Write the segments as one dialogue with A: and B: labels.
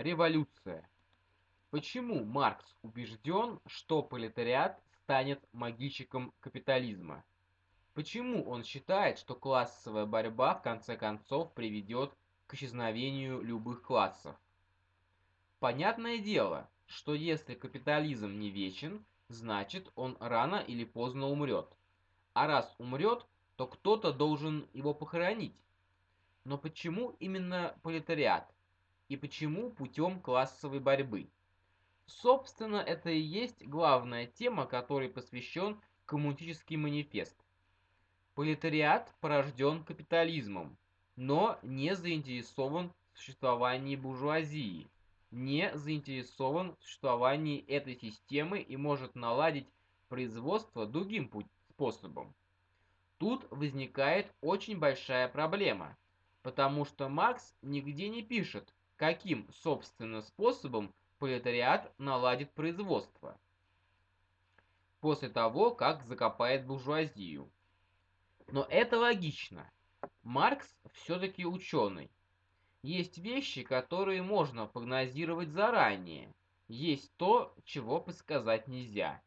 A: Революция. Почему Маркс убежден, что пролетариат станет могильщиком капитализма? Почему он считает, что классовая борьба в конце концов приведет к исчезновению любых классов? Понятное дело, что если капитализм не вечен, значит он рано или поздно умрет. А раз умрет, то кто-то должен его похоронить. Но почему именно пролетариат? И почему путем классовой борьбы? Собственно, это и есть главная тема, которой посвящен коммунистический манифест. Пролетариат порожден капитализмом, но не заинтересован в существовании буржуазии, не заинтересован в существовании этой системы и может наладить производство другим способом. Тут возникает очень большая проблема, потому что Маркс нигде не пишет, каким, собственно, способом пролетариат наладит производство после того, как закопает буржуазию. Но это логично. Маркс все-таки ученый. Есть вещи, которые можно прогнозировать заранее. Есть то, чего подсказать нельзя.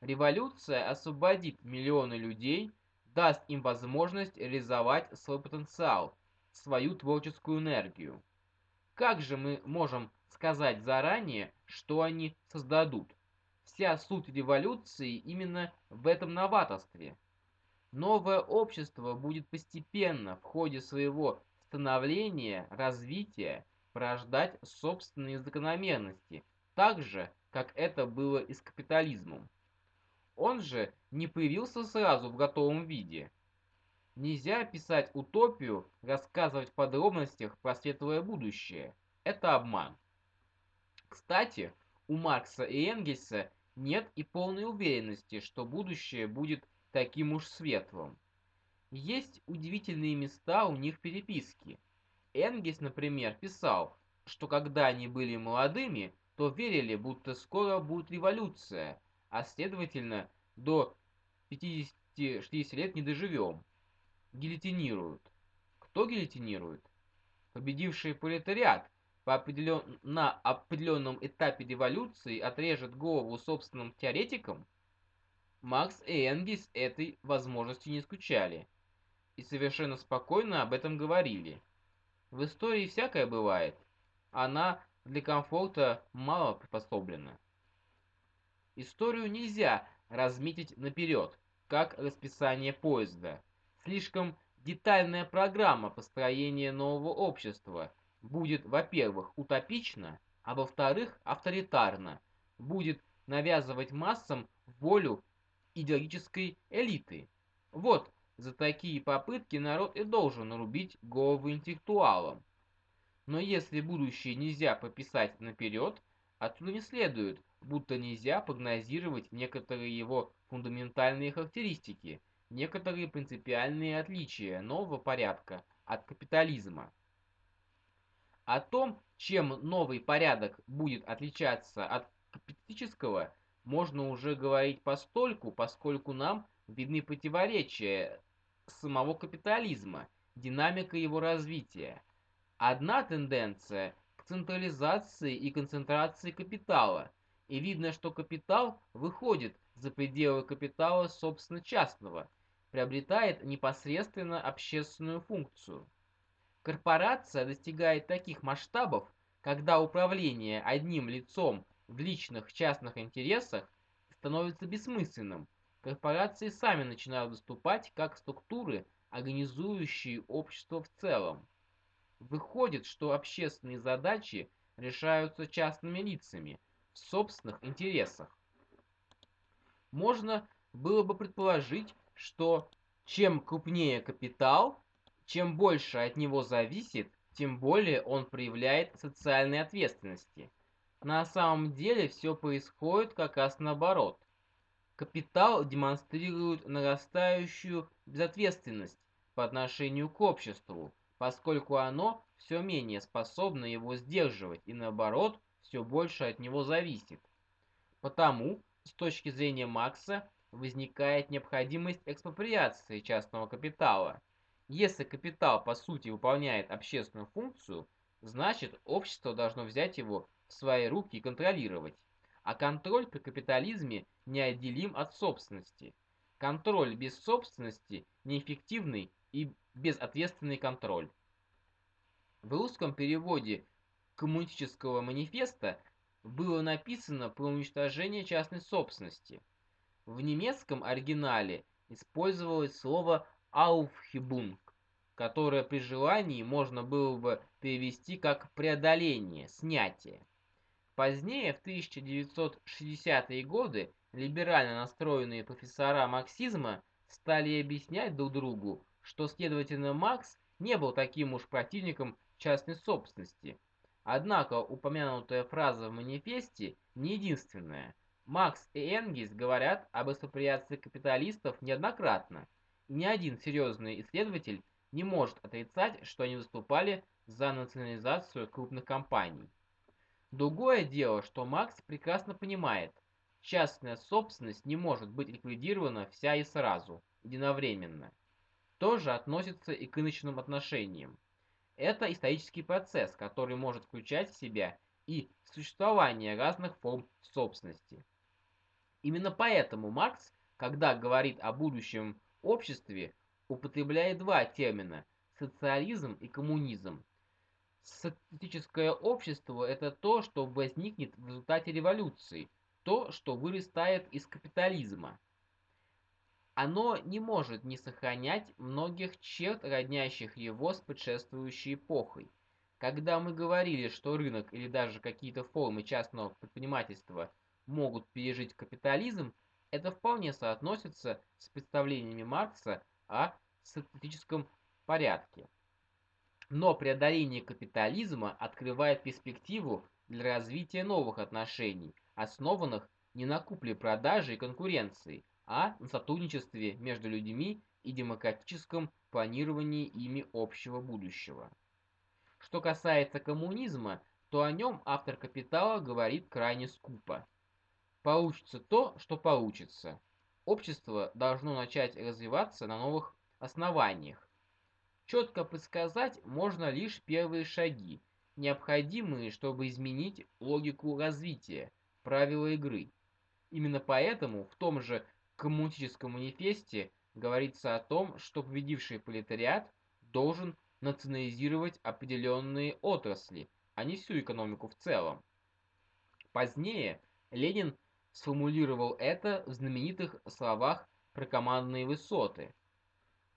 A: Революция освободит миллионы людей, даст им возможность реализовать свой потенциал, свою творческую энергию. Как же мы можем сказать заранее, что они создадут? Вся суть революции именно в этом новаторстве. Новое общество будет постепенно в ходе своего становления, развития порождать собственные закономерности, так же, как это было и с капитализмом. Он же не появился сразу в готовом виде. Нельзя писать утопию, рассказывать в подробностях про светлое будущее. Это обман. Кстати, у Маркса и Энгельса нет и полной уверенности, что будущее будет таким уж светлым. Есть удивительные места у них переписки. Энгельс, например, писал, что когда они были молодыми, то верили, будто скоро будет революция, а следовательно, до 50-60 лет не доживем. Гильотинируют. Кто гильотинирует? Победивший пролетариат по определен... на определенном этапе революции отрежет голову собственным теоретикам? Макс и Энгельс этой возможностью не скучали и совершенно спокойно об этом говорили. В истории всякое бывает. Она для комфорта мало приспособлена. Историю нельзя разметить наперед, как расписание поезда. Слишком детальная программа построения нового общества будет, во-первых, утопична, а во-вторых, авторитарна, будет навязывать массам волю идеологической элиты. Вот за такие попытки народ и должен рубить головы интеллектуалам. Но если будущее нельзя пописать наперед, отсюда не следует, будто нельзя прогнозировать некоторые его фундаментальные характеристики, некоторые принципиальные отличия нового порядка от капитализма. О том, чем новый порядок будет отличаться от капиталистического, можно уже говорить постольку, поскольку нам видны противоречия самого капитализма, динамика его развития. Одна тенденция к централизации и концентрации капитала – и видно, что капитал выходит за пределы капитала собственно частного, приобретает непосредственно общественную функцию. Корпорация достигает таких масштабов, когда управление одним лицом в личных частных интересах становится бессмысленным. Корпорации сами начинают выступать как структуры, организующие общество в целом. Выходит, что общественные задачи решаются частными лицами – в собственных интересах. Можно было бы предположить, что чем крупнее капитал, чем больше от него зависит, тем более он проявляет социальной ответственности. На самом деле все происходит как раз наоборот. Капитал демонстрирует нарастающую безответственность по отношению к обществу, поскольку оно все менее способно его сдерживать и наоборот – все больше от него зависит. Потому, с точки зрения Макса, возникает необходимость экспроприации частного капитала. Если капитал по сути выполняет общественную функцию, значит общество должно взять его в свои руки и контролировать. А контроль при капитализме неотделим от собственности. Контроль без собственности неэффективный и безответственный контроль. В русском переводе коммунистического манифеста было написано про уничтожение частной собственности. В немецком оригинале использовалось слово «aufhebung», которое при желании можно было бы перевести как «преодоление», «снятие». Позднее, в 1960-е годы, либерально настроенные профессора марксизма стали объяснять друг другу, что, следовательно, Маркс не был таким уж противником частной собственности. Однако упомянутая фраза в манифесте не единственная. Макс и Энгельс говорят об экспроприации капиталистов неоднократно, ни один серьезный исследователь не может отрицать, что они выступали за национализацию крупных компаний. Другое дело, что Макс прекрасно понимает, частная собственность не может быть ликвидирована вся и сразу, единовременно. То же относится и к рыночным отношениям. Это исторический процесс, который может включать в себя и существование разных форм собственности. Именно поэтому Маркс, когда говорит о будущем обществе, употребляет два термина – социализм и коммунизм. Социалистическое общество – это то, что возникнет в результате революции, то, что вырастает из капитализма. Оно не может не сохранять многих черт, роднящих его с предшествующей эпохой. Когда мы говорили, что рынок или даже какие-то формы частного предпринимательства могут пережить капитализм, это вполне соотносится с представлениями Маркса о социалистическом порядке. Но преодоление капитализма открывает перспективу для развития новых отношений, основанных не на купле-продаже и конкуренции, а на сотрудничестве между людьми и демократическом планировании ими общего будущего. Что касается коммунизма, то о нем автор «Капитала» говорит крайне скупо. Получится то, что получится. Общество должно начать развиваться на новых основаниях. Четко предсказать можно лишь первые шаги, необходимые, чтобы изменить логику развития, правила игры. Именно поэтому в том же коммунистическом манифесте говорится о том, что победивший пролетариат должен национализировать определенные отрасли, а не всю экономику в целом. Позднее Ленин сформулировал это в знаменитых словах про командные высоты.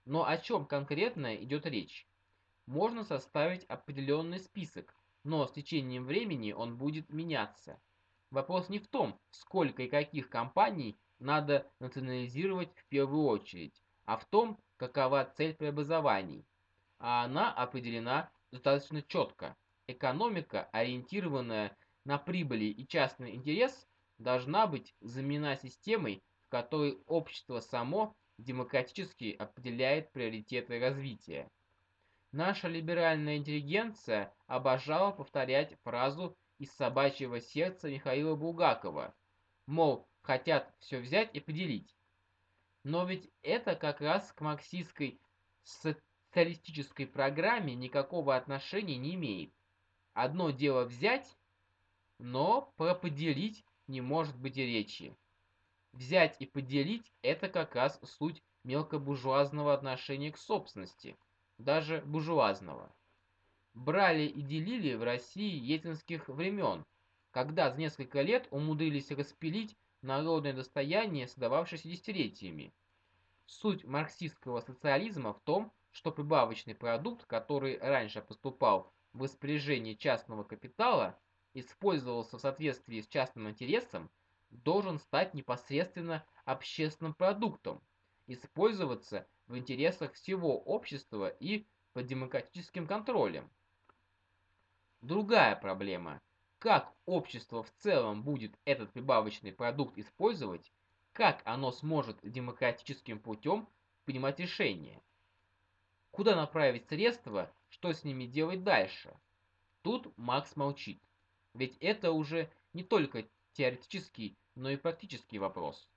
A: Но о чем конкретно идет речь? Можно составить определенный список, но с течением времени он будет меняться. Вопрос не в том, сколько и каких компаний надо национализировать в первую очередь, а в том, какова цель преобразований. А она определена достаточно четко. Экономика, ориентированная на прибыли и частный интерес, должна быть заменена системой, в которой общество само демократически определяет приоритеты развития. Наша либеральная интеллигенция обожала повторять фразу из «Собачьего сердца» Михаила Булгакова, мол, хотят все взять и поделить. Но ведь это как раз к марксистской социалистической программе никакого отношения не имеет. Одно дело взять, но про поделить не может быть и речи. Взять и поделить – это как раз суть мелкобуржуазного отношения к собственности, даже буржуазного. Брали и делили в России ельцинских времен, когда за несколько лет умудрились распилить народное достояние, создававшееся десятилетиями. Суть марксистского социализма в том, что прибавочный продукт, который раньше поступал в распоряжение частного капитала, использовался в соответствии с частным интересом, должен стать непосредственно общественным продуктом, использоваться в интересах всего общества и под демократическим контролем. Другая проблема. Как общество в целом будет этот прибавочный продукт использовать, как оно сможет демократическим путем принимать решения, куда направить средства, что с ними делать дальше. Тут Макс молчит, ведь это уже не только теоретический, но и практический вопрос.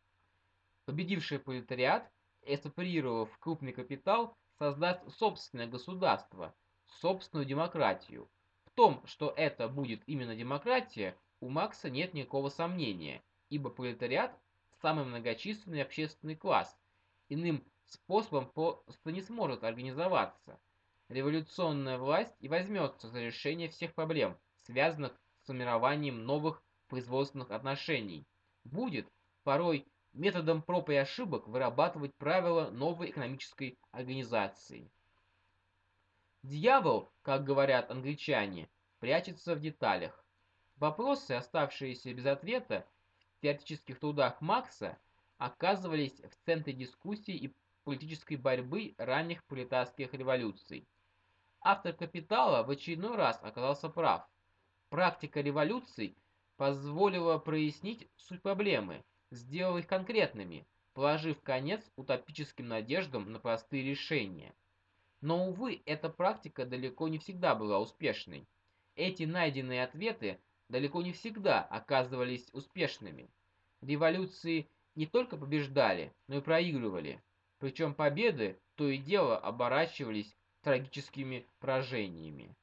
A: Победивший пролетариат, экспроприировав крупный капитал, создаст собственное государство, собственную демократию – том, что это будет именно демократия, у Маркса нет никакого сомнения, ибо пролетариат – самый многочисленный общественный класс. Иным способом просто не сможет организоваться. Революционная власть и возьмется за решение всех проблем, связанных формированием новых производственных отношений. Будет, порой методом проб и ошибок, вырабатывать правила новой экономической организации. Дьявол, как говорят англичане, прячется в деталях. Вопросы, оставшиеся без ответа в теоретических трудах Маркса, оказывались в центре дискуссий и политической борьбы ранних пролетарских революций. Автор «Капитала» в очередной раз оказался прав. Практика революций позволила прояснить суть проблемы, сделала их конкретными, положив конец утопическим надеждам на простые решения. Но, увы, эта практика далеко не всегда была успешной. Эти найденные ответы далеко не всегда оказывались успешными. Революции не только побеждали, но и проигрывали. Причем победы то и дело оборачивались трагическими поражениями.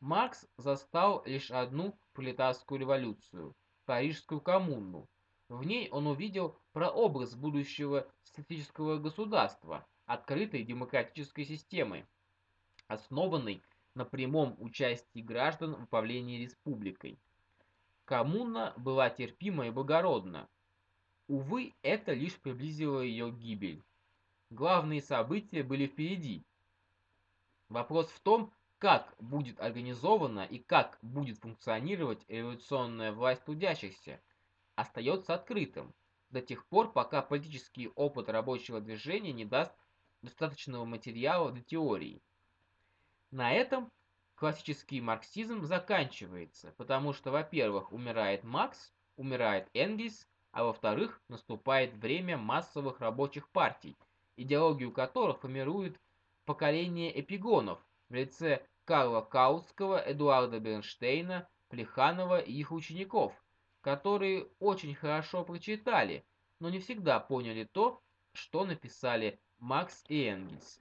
A: Маркс застал лишь одну пролетарскую революцию – Парижскую коммуну. В ней он увидел прообраз будущего статического государства, открытой демократической системы, основанной на прямом участии граждан в управлении республикой. Коммуна была терпима и благородна. Увы, это лишь приблизило ее гибель. Главные события были впереди. Вопрос в том, как будет организована и как будет функционировать революционная власть трудящихся, остается открытым до тех пор, пока политический опыт рабочего движения не даст достаточного материала для теории. На этом классический марксизм заканчивается, потому что, во-первых, умирает Маркс, умирает Энгельс, а во-вторых, наступает время массовых рабочих партий, идеологию которых формирует поколение эпигонов в лице Карла Каутского, Эдуарда Бернштейна, Плеханова и их учеников, которые очень хорошо прочитали, но не всегда поняли то, что написали Маркс и Энгельс.